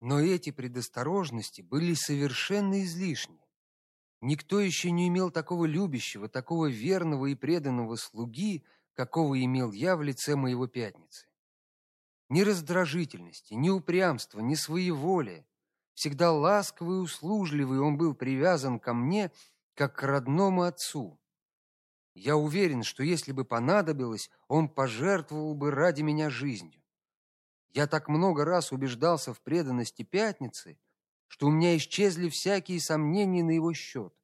Но эти предосторожности были совершенно излишни. Никто еще не имел такого любящего, такого верного и преданного слуги, какого имел я в лице моего пятницы. Ни раздражительности, ни упрямства, ни своеволия. Всегда ласковый и услужливый он был привязан ко мне, как к родному отцу. Я уверен, что если бы понадобилось, он пожертвовал бы ради меня жизнью. Я так много раз убеждался в преданности Пятницы, что у меня исчезли всякие сомнения на его счет,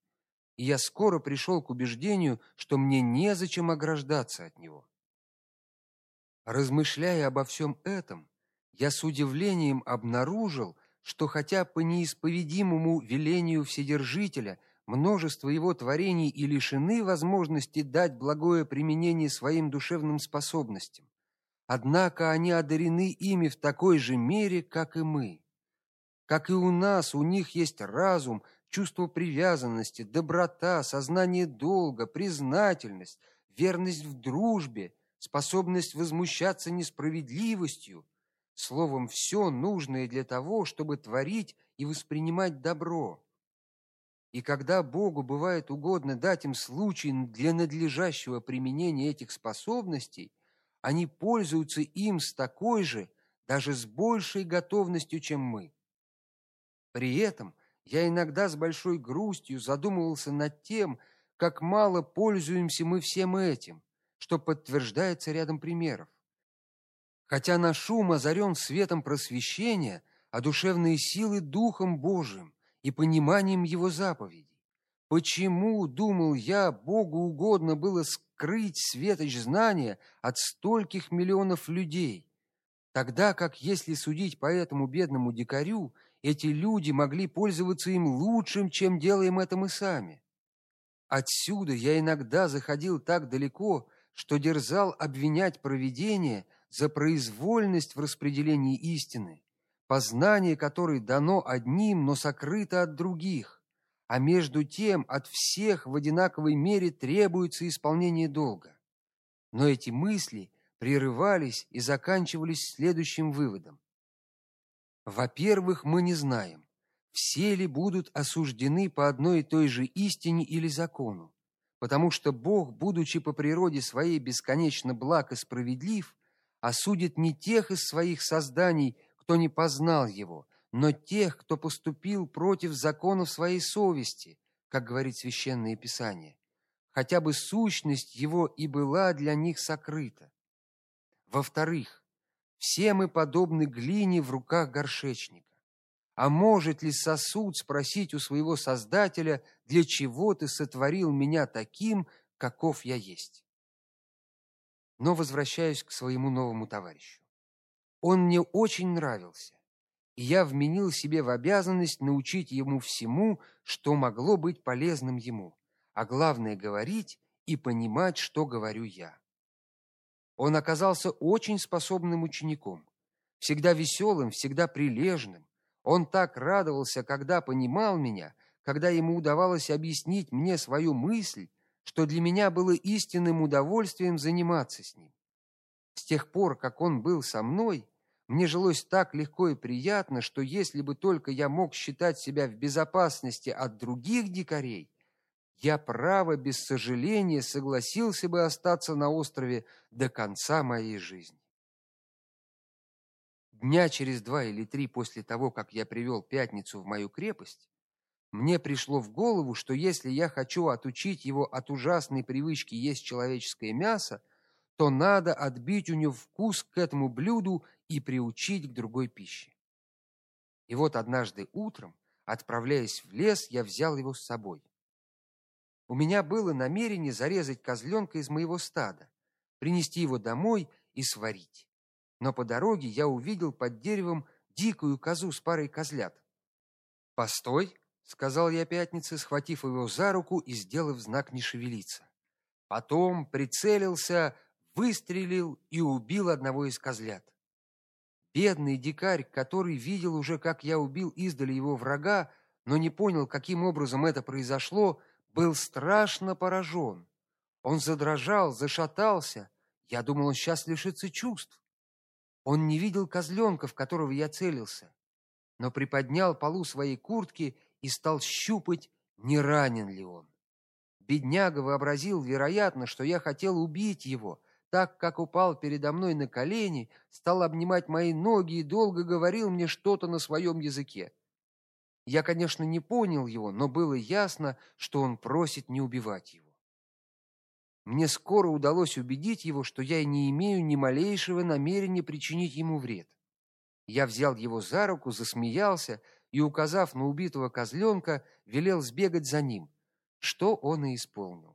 и я скоро пришел к убеждению, что мне незачем ограждаться от него. Размышляя обо всем этом, я с удивлением обнаружил, что хотя по неисповедимому велению Вседержителя множество его творений и лишены возможности дать благое применение своим душевным способностям, однако они одарены ими в такой же мере, как и мы. Как и у нас, у них есть разум, чувство привязанности, доброта, сознание долга, признательность, верность в дружбе, способность возмущаться несправедливостью, словом, все нужное для того, чтобы творить и воспринимать добро. И когда Богу бывает угодно дать им случай для надлежащего применения этих способностей, они пользуются им с такой же, даже с большей готовностью, чем мы. При этом я иногда с большой грустью задумывался над тем, как мало пользуемся мы всем этим, что подтверждается рядом примеров. Хотя наш ум озарен светом просвещения, а душевные силы духом Божиим и пониманием его заповедей. Почему, думал я, Богу угодно было скрыть светоч знания от стольких миллионов людей, тогда как, если судить по этому бедному дикарю, эти люди могли пользоваться им лучшим, чем делаем это мы сами. Отсюда я иногда заходил так далеко, что дерзал обвинять провидение за произвольность в распределении истины, познание которой дано одним, но сокрыто от других, а между тем от всех в одинаковой мере требуется исполнение долга. Но эти мысли прерывались и заканчивались следующим выводом. Во-первых, мы не знаем, все ли будут осуждены по одной и той же истине или закону потому что Бог, будучи по природе своей бесконечно благ и справедлив, осудит не тех из своих созданий, кто не познал его, но тех, кто поступил против законов своей совести, как говорит священное писание, хотя бы сущность его и была для них сокрыта. Во-вторых, все мы подобны глине в руках горшечника. А может ли сосуд спросить у своего Создателя, для чего ты сотворил меня таким, каков я есть? Но возвращаюсь к своему новому товарищу. Он мне очень нравился, и я вменил себе в обязанность научить ему всему, что могло быть полезным ему, а главное говорить и понимать, что говорю я. Он оказался очень способным учеником, всегда веселым, всегда прилежным, он так радовался, когда понимал меня, когда ему удавалось объяснить мне свою мысль, что для меня было истинным удовольствием заниматься с ним. С тех пор, как он был со мной, мне жилось так легко и приятно, что если бы только я мог считать себя в безопасности от других дикарей, я право без сожаления согласился бы остаться на острове до конца моей жизни. Дня через два или три после того, как я привел пятницу в мою крепость, мне пришло в голову, что если я хочу отучить его от ужасной привычки есть человеческое мясо, то надо отбить у него вкус к этому блюду и приучить к другой пище. И вот однажды утром, отправляясь в лес, я взял его с собой. У меня было намерение зарезать козленка из моего стада, принести его домой и сварить но по дороге я увидел под деревом дикую козу с парой козлят. "Постой", сказал я пятнице, схватив его за руку и сделав знак не шевелиться. Потом прицелился, выстрелил и убил одного из козлят. Бедный дикарь, который видел уже, как я убил издали его врага, но не понял, каким образом это произошло, был страшно поражен. Он задрожал, зашатался. Я думал, он сейчас лишится чувств. Он не видел козленка, в которого я целился. но приподнял полу своей куртки и стал щупать, не ранен ли он. Бедняга вообразил, вероятно, что я хотел убить его, так как упал передо мной на колени, стал обнимать мои ноги и долго говорил мне что-то на своем языке. Я, конечно, не понял его, но было ясно, что он просит не убивать его. Мне скоро удалось убедить его, что я не имею ни малейшего намерения причинить ему вред. Я взял его за руку, засмеялся и, указав на убитого козленка, велел сбегать за ним, что он и исполнил.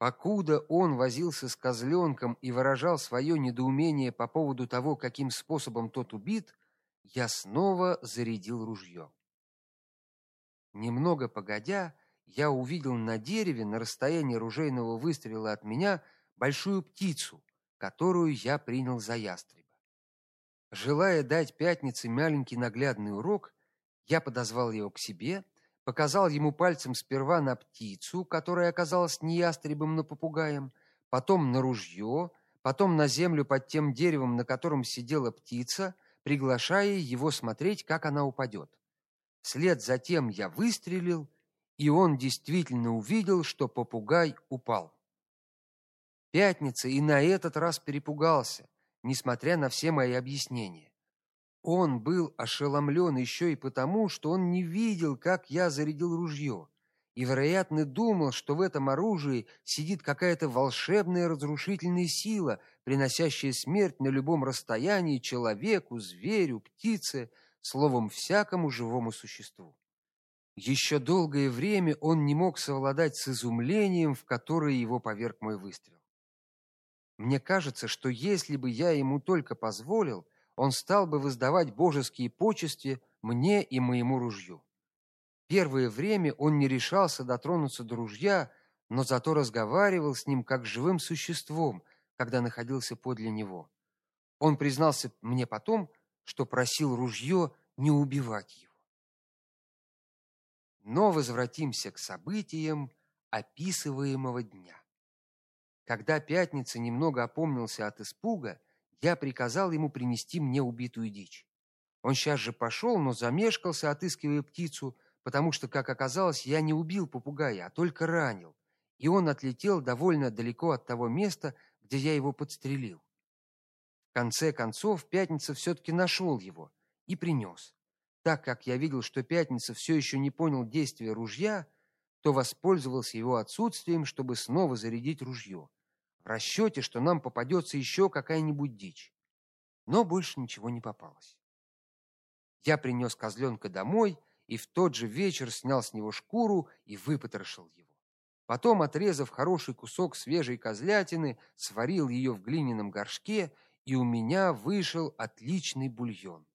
Покуда он возился с козленком и выражал свое недоумение по поводу того, каким способом тот убит, я снова зарядил ружье. Немного погодя, я увидел на дереве на расстоянии ружейного выстрела от меня большую птицу, которую я принял за ястреба. Желая дать пятнице маленький наглядный урок, я подозвал его к себе, показал ему пальцем сперва на птицу, которая оказалась не ястребом, но попугаем, потом на ружье, потом на землю под тем деревом, на котором сидела птица, приглашая его смотреть, как она упадет. Вслед за тем я выстрелил, и он действительно увидел, что попугай упал. Пятница и на этот раз перепугался, несмотря на все мои объяснения. Он был ошеломлен еще и потому, что он не видел, как я зарядил ружье, и, вероятно, думал, что в этом оружии сидит какая-то волшебная разрушительная сила, приносящая смерть на любом расстоянии человеку, зверю, птице, словом, всякому живому существу. Еще долгое время он не мог совладать с изумлением, в которое его поверг мой выстрел. Мне кажется, что если бы я ему только позволил, он стал бы воздавать божеские почести мне и моему ружью. Первое время он не решался дотронуться до ружья, но зато разговаривал с ним как с живым существом, когда находился подле него. Он признался мне потом, что просил ружье не убивать его. Но возвратимся к событиям описываемого дня. Когда пятница немного опомнился от испуга, я приказал ему принести мне убитую дичь. Он сейчас же пошел, но замешкался, отыскивая птицу, потому что, как оказалось, я не убил попугая, а только ранил, и он отлетел довольно далеко от того места, где я его подстрелил. В конце концов, Пятница все таки нашел его и принес. Так как я видел, что Пятница все еще не понял действия ружья, то воспользовался его отсутствием, чтобы снова зарядить ружье расчете, что нам попадется еще какая-нибудь дичь. Но больше ничего не попалось. Я принес козленка домой и в тот же вечер снял с него шкуру и выпотрошил его. Потом, отрезав хороший кусок свежей козлятины, сварил ее в глиняном горшке, и у меня вышел отличный бульон.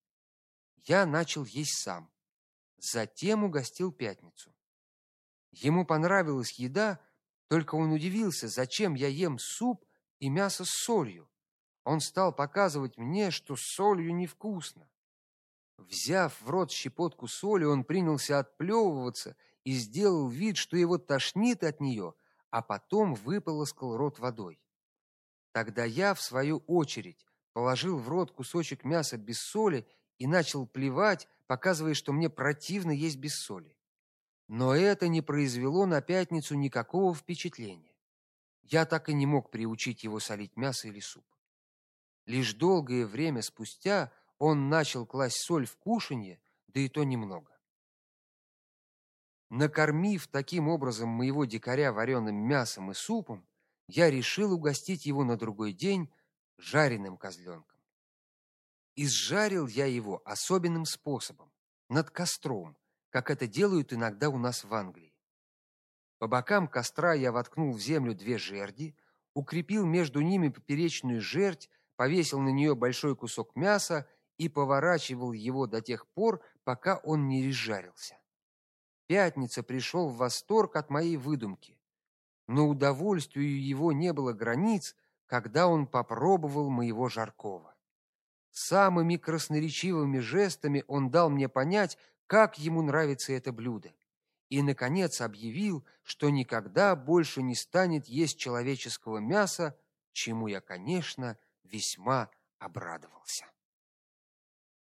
Я начал есть сам. Затем угостил пятницу. Ему понравилась еда, только он удивился, зачем я ем суп и мясо с солью. Он стал показывать мне, что с солью невкусно. Взяв в рот щепотку соли, он принялся отплевываться и сделал вид, что его тошнит от нее, а потом выполоскал рот водой. Тогда я, в свою очередь, положил в рот кусочек мяса без соли и начал плевать, показывая, что мне противно есть без соли. Но это не произвело на пятницу никакого впечатления. Я так и не мог приучить его солить мясо или суп. Лишь долгое время спустя он начал класть соль в кушанье, да и то немного. Накормив таким образом моего дикаря вареным мясом и супом, я решил угостить его на другой день жареным козленком. Изжарил я его особенным способом, над костром, как это делают иногда у нас в Англии. По бокам костра я воткнул в землю две жерди, укрепил между ними поперечную жердь, повесил на нее большой кусок мяса и поворачивал его до тех пор, пока он не изжарился. Пятница пришел в восторг от моей выдумки, но удовольствию его не было границ, когда он попробовал моего жаркого. Самыми красноречивыми жестами он дал мне понять, как ему нравится это блюдо, и наконец объявил, что никогда больше не станет есть человеческого мяса, чему я, конечно, весьма обрадовался.